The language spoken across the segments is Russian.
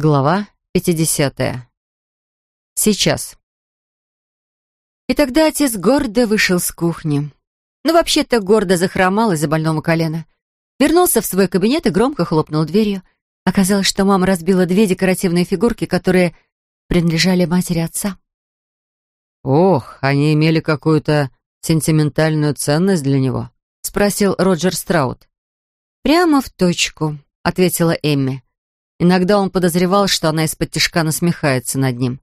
Глава 50. Сейчас. И тогда отец гордо вышел с кухни. Ну, вообще-то гордо захромал из-за больного колена. Вернулся в свой кабинет и громко хлопнул дверью. Оказалось, что мама разбила две декоративные фигурки, которые принадлежали матери отца. «Ох, они имели какую-то сентиментальную ценность для него?» — спросил Роджер Страут. «Прямо в точку», — ответила Эмми. Иногда он подозревал, что она из-под тишка насмехается над ним.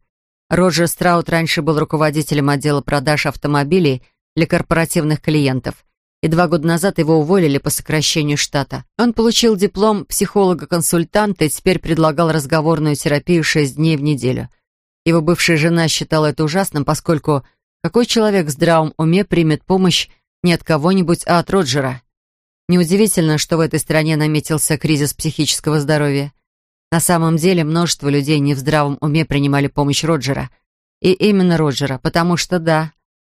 Роджер Страут раньше был руководителем отдела продаж автомобилей для корпоративных клиентов, и два года назад его уволили по сокращению штата. Он получил диплом психолога-консультанта и теперь предлагал разговорную терапию шесть дней в неделю. Его бывшая жена считала это ужасным, поскольку какой человек в здравом уме примет помощь не от кого-нибудь, а от Роджера? Неудивительно, что в этой стране наметился кризис психического здоровья. На самом деле множество людей не в здравом уме принимали помощь Роджера. И именно Роджера, потому что да,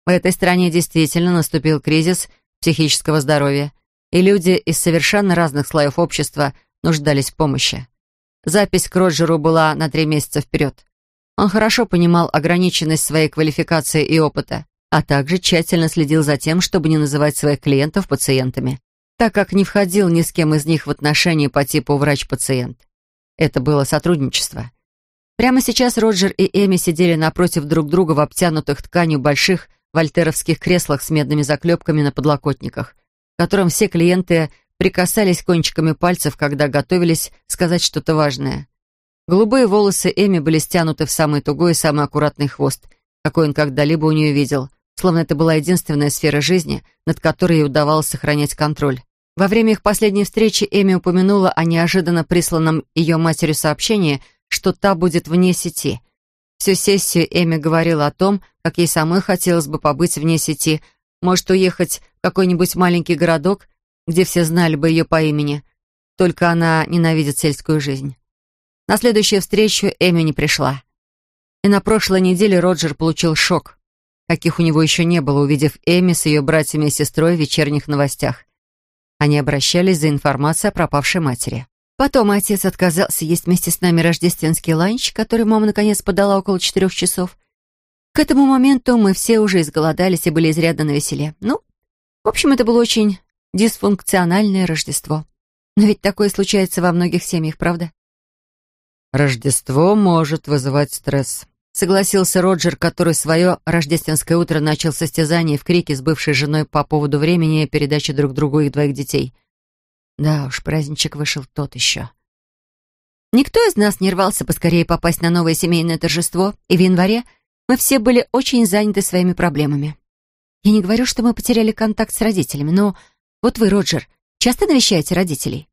в этой стране действительно наступил кризис психического здоровья, и люди из совершенно разных слоев общества нуждались в помощи. Запись к Роджеру была на три месяца вперед. Он хорошо понимал ограниченность своей квалификации и опыта, а также тщательно следил за тем, чтобы не называть своих клиентов пациентами, так как не входил ни с кем из них в отношения по типу врач-пациент. Это было сотрудничество. Прямо сейчас Роджер и Эми сидели напротив друг друга в обтянутых тканью больших вольтеровских креслах с медными заклепками на подлокотниках, к которым все клиенты прикасались кончиками пальцев, когда готовились сказать что-то важное. Голубые волосы Эми были стянуты в самый тугой и самый аккуратный хвост, какой он когда-либо у нее видел, словно это была единственная сфера жизни, над которой ей удавалось сохранять контроль. Во время их последней встречи Эми упомянула о неожиданно присланном ее матерью сообщении, что та будет вне сети. Всю сессию Эми говорила о том, как ей самой хотелось бы побыть вне сети, может уехать в какой-нибудь маленький городок, где все знали бы ее по имени. Только она ненавидит сельскую жизнь. На следующую встречу Эми не пришла. И на прошлой неделе Роджер получил шок, каких у него еще не было, увидев Эми с ее братьями и сестрой в вечерних новостях. Они обращались за информацией о пропавшей матери. Потом отец отказался есть вместе с нами рождественский ланч, который мама наконец подала около четырех часов. К этому моменту мы все уже изголодались и были изрядно навеселе. Ну, в общем, это было очень дисфункциональное Рождество. Но ведь такое случается во многих семьях, правда? Рождество может вызывать стресс, согласился Роджер, который свое рождественское утро начал состязание в крике с бывшей женой по поводу времени передачи друг другу их двоих детей. Да уж, праздничек вышел тот еще. Никто из нас не рвался поскорее попасть на новое семейное торжество, и в январе мы все были очень заняты своими проблемами. Я не говорю, что мы потеряли контакт с родителями, но вот вы, Роджер, часто навещаете родителей?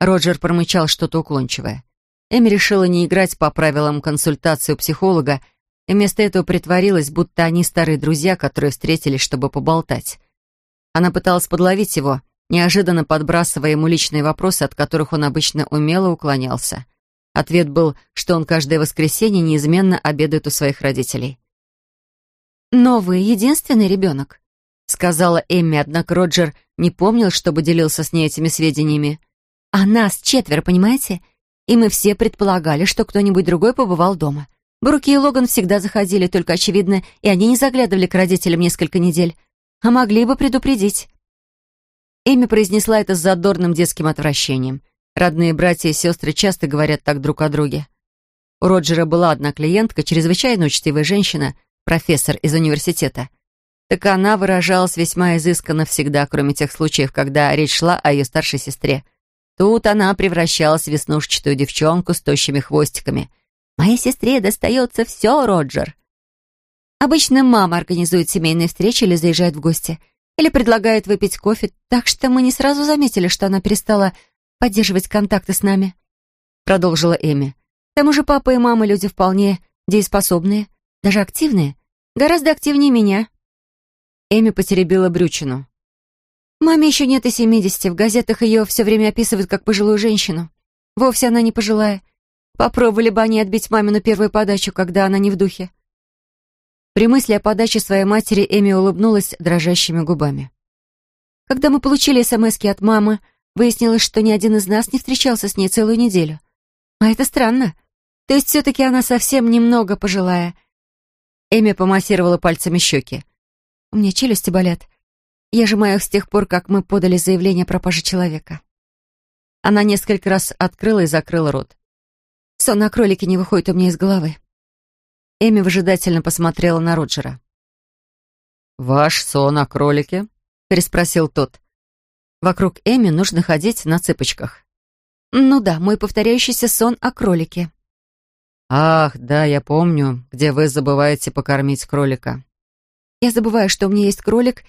Роджер промычал что-то уклончивое. Эми решила не играть по правилам консультации у психолога и вместо этого притворилась, будто они старые друзья, которые встретились, чтобы поболтать. Она пыталась подловить его, неожиданно подбрасывая ему личные вопросы, от которых он обычно умело уклонялся. Ответ был, что он каждое воскресенье неизменно обедает у своих родителей. «Но вы единственный ребенок», — сказала Эмми, однако Роджер не помнил, чтобы делился с ней этими сведениями. «А нас четверо, понимаете? И мы все предполагали, что кто-нибудь другой побывал дома. Бруки и Логан всегда заходили, только, очевидно, и они не заглядывали к родителям несколько недель, а могли бы предупредить. Эми произнесла это с задорным детским отвращением. Родные братья и сестры часто говорят так друг о друге. У Роджера была одна клиентка, чрезвычайно учтивая женщина, профессор из университета. Так она выражалась весьма изысканно всегда, кроме тех случаев, когда речь шла о ее старшей сестре — Тут она превращалась в веснушчатую девчонку с тощими хвостиками. «Моей сестре достается все, Роджер». Обычно мама организует семейные встречи или заезжает в гости, или предлагает выпить кофе, так что мы не сразу заметили, что она перестала поддерживать контакты с нами. Продолжила Эми. К тому же папа и мама люди вполне дееспособные, даже активные, гораздо активнее меня. Эми потеребила брючину. Маме еще нет и семидесяти. В газетах ее все время описывают как пожилую женщину. Вовсе она не пожилая. Попробовали бы они отбить мамину первую подачу, когда она не в духе. При мысли о подаче своей матери Эми улыбнулась дрожащими губами. Когда мы получили смс от мамы, выяснилось, что ни один из нас не встречался с ней целую неделю. А это странно. То есть все-таки она совсем немного пожилая. Эми помассировала пальцами щеки. У меня челюсти болят. Я сжимаю их с тех пор, как мы подали заявление о пропаже человека. Она несколько раз открыла и закрыла рот. Сон на кролике не выходит у меня из головы. Эми выжидательно посмотрела на Роджера. «Ваш сон о кролике?» — переспросил тот. Вокруг Эми нужно ходить на цыпочках. «Ну да, мой повторяющийся сон о кролике». «Ах, да, я помню, где вы забываете покормить кролика». «Я забываю, что у меня есть кролик,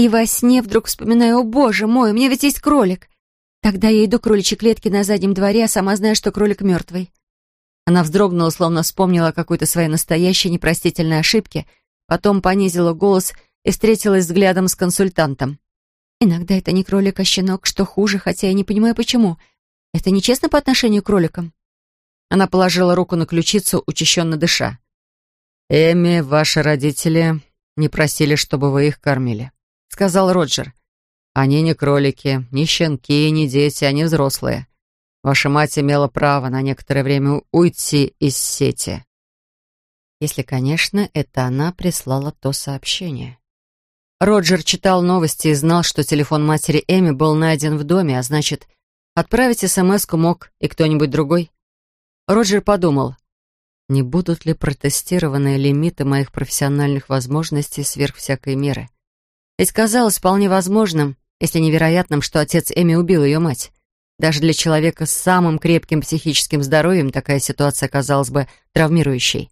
и во сне вдруг вспоминаю, о боже мой, у меня ведь есть кролик. Тогда я иду к кроличьей клетке на заднем дворе, а сама знаю, что кролик мертвый». Она вздрогнула, словно вспомнила о какой-то своей настоящей непростительной ошибке, потом понизила голос и встретилась взглядом с консультантом. «Иногда это не кролик, а щенок, что хуже, хотя я не понимаю, почему. Это нечестно по отношению к кроликам». Она положила руку на ключицу, учащенно дыша. «Эми, ваши родители не просили, чтобы вы их кормили», — сказал Роджер. «Они не кролики, не щенки, не дети, они взрослые. Ваша мать имела право на некоторое время уйти из сети». Если, конечно, это она прислала то сообщение. Роджер читал новости и знал, что телефон матери Эми был найден в доме, а значит, отправить смс мог и кто-нибудь другой. Роджер подумал, не будут ли протестированы лимиты моих профессиональных возможностей сверх всякой меры. Ведь казалось вполне возможным, если невероятным, что отец Эми убил ее мать. Даже для человека с самым крепким психическим здоровьем такая ситуация казалась бы травмирующей.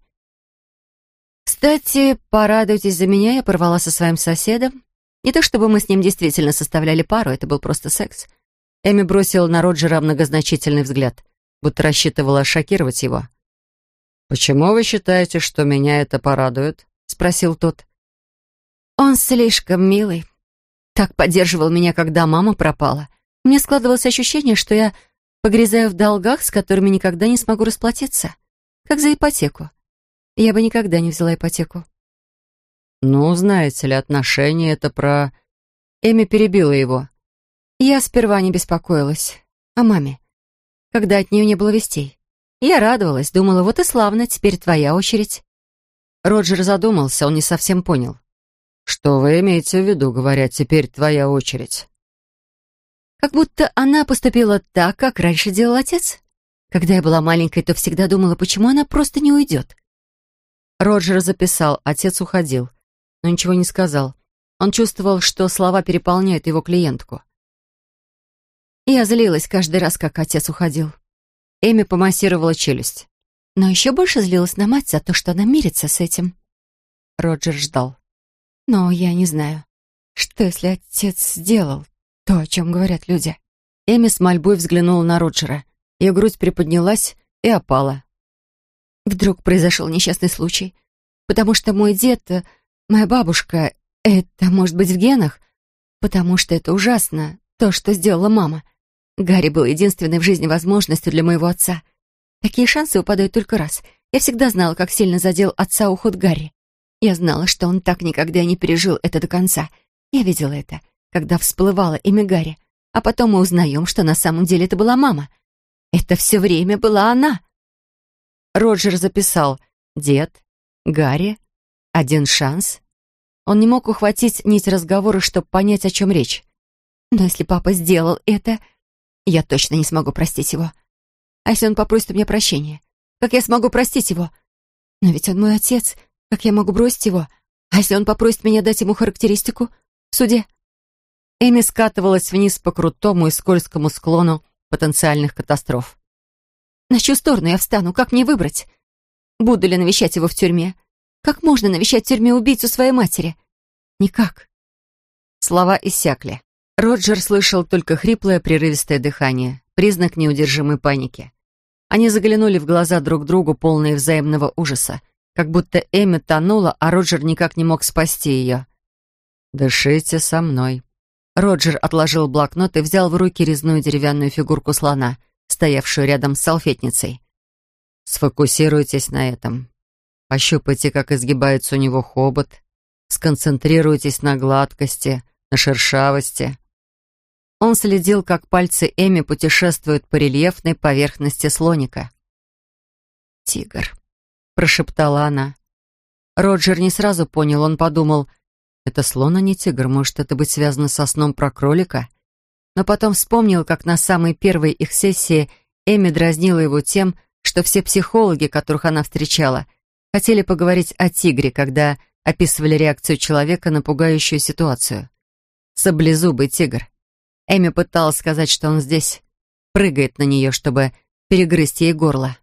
Кстати, порадуйтесь за меня, я порвала со своим соседом. Не то чтобы мы с ним действительно составляли пару, это был просто секс. Эми бросила на Роджера многозначительный взгляд будто рассчитывала шокировать его. «Почему вы считаете, что меня это порадует?» — спросил тот. «Он слишком милый. Так поддерживал меня, когда мама пропала. Мне складывалось ощущение, что я погрязаю в долгах, с которыми никогда не смогу расплатиться. Как за ипотеку. Я бы никогда не взяла ипотеку». «Ну, знаете ли, отношения — это про...» Эми перебила его. Я сперва не беспокоилась. О маме когда от нее не было вестей. Я радовалась, думала, вот и славно, теперь твоя очередь. Роджер задумался, он не совсем понял. «Что вы имеете в виду, говоря, теперь твоя очередь?» Как будто она поступила так, как раньше делал отец. Когда я была маленькой, то всегда думала, почему она просто не уйдет. Роджер записал, отец уходил, но ничего не сказал. Он чувствовал, что слова переполняют его клиентку. Я злилась каждый раз, как отец уходил. Эми помассировала челюсть. Но еще больше злилась на мать за то, что она мирится с этим. Роджер ждал. Но я не знаю, что если отец сделал то, о чем говорят люди. Эми с мольбой взглянула на Роджера. Ее грудь приподнялась и опала. Вдруг произошел несчастный случай. Потому что мой дед, моя бабушка, это может быть в генах. Потому что это ужасно, то, что сделала мама. Гарри был единственной в жизни возможностью для моего отца. Такие шансы выпадают только раз. Я всегда знала, как сильно задел отца уход Гарри. Я знала, что он так никогда не пережил это до конца. Я видела это, когда всплывало имя Гарри. А потом мы узнаем, что на самом деле это была мама. Это все время была она. Роджер записал «Дед», «Гарри», «Один шанс». Он не мог ухватить нить разговора, чтобы понять, о чем речь. Но если папа сделал это, я точно не смогу простить его. А если он попросит у меня прощения? Как я смогу простить его? Но ведь он мой отец. Как я могу бросить его? А если он попросит меня дать ему характеристику в суде? Эми скатывалась вниз по крутому и скользкому склону потенциальных катастроф. На чью сторону я встану? Как мне выбрать? Буду ли навещать его в тюрьме? Как можно навещать в тюрьме убийцу своей матери? Никак. Слова иссякли. Роджер слышал только хриплое, прерывистое дыхание, признак неудержимой паники. Они заглянули в глаза друг другу, полные взаимного ужаса, как будто Эми тонула, а Роджер никак не мог спасти ее. «Дышите со мной». Роджер отложил блокнот и взял в руки резную деревянную фигурку слона, стоявшую рядом с салфетницей. «Сфокусируйтесь на этом. Пощупайте, как изгибается у него хобот. Сконцентрируйтесь на гладкости, на шершавости. Он следил, как пальцы Эми путешествуют по рельефной поверхности слоника. «Тигр», — прошептала она. Роджер не сразу понял, он подумал, это слон, а не тигр, может, это быть связано со сном про кролика? Но потом вспомнил, как на самой первой их сессии Эми дразнила его тем, что все психологи, которых она встречала, хотели поговорить о тигре, когда описывали реакцию человека на пугающую ситуацию. Саблезубый тигр. Эми пыталась сказать, что он здесь, прыгает на нее, чтобы перегрызть ей горло.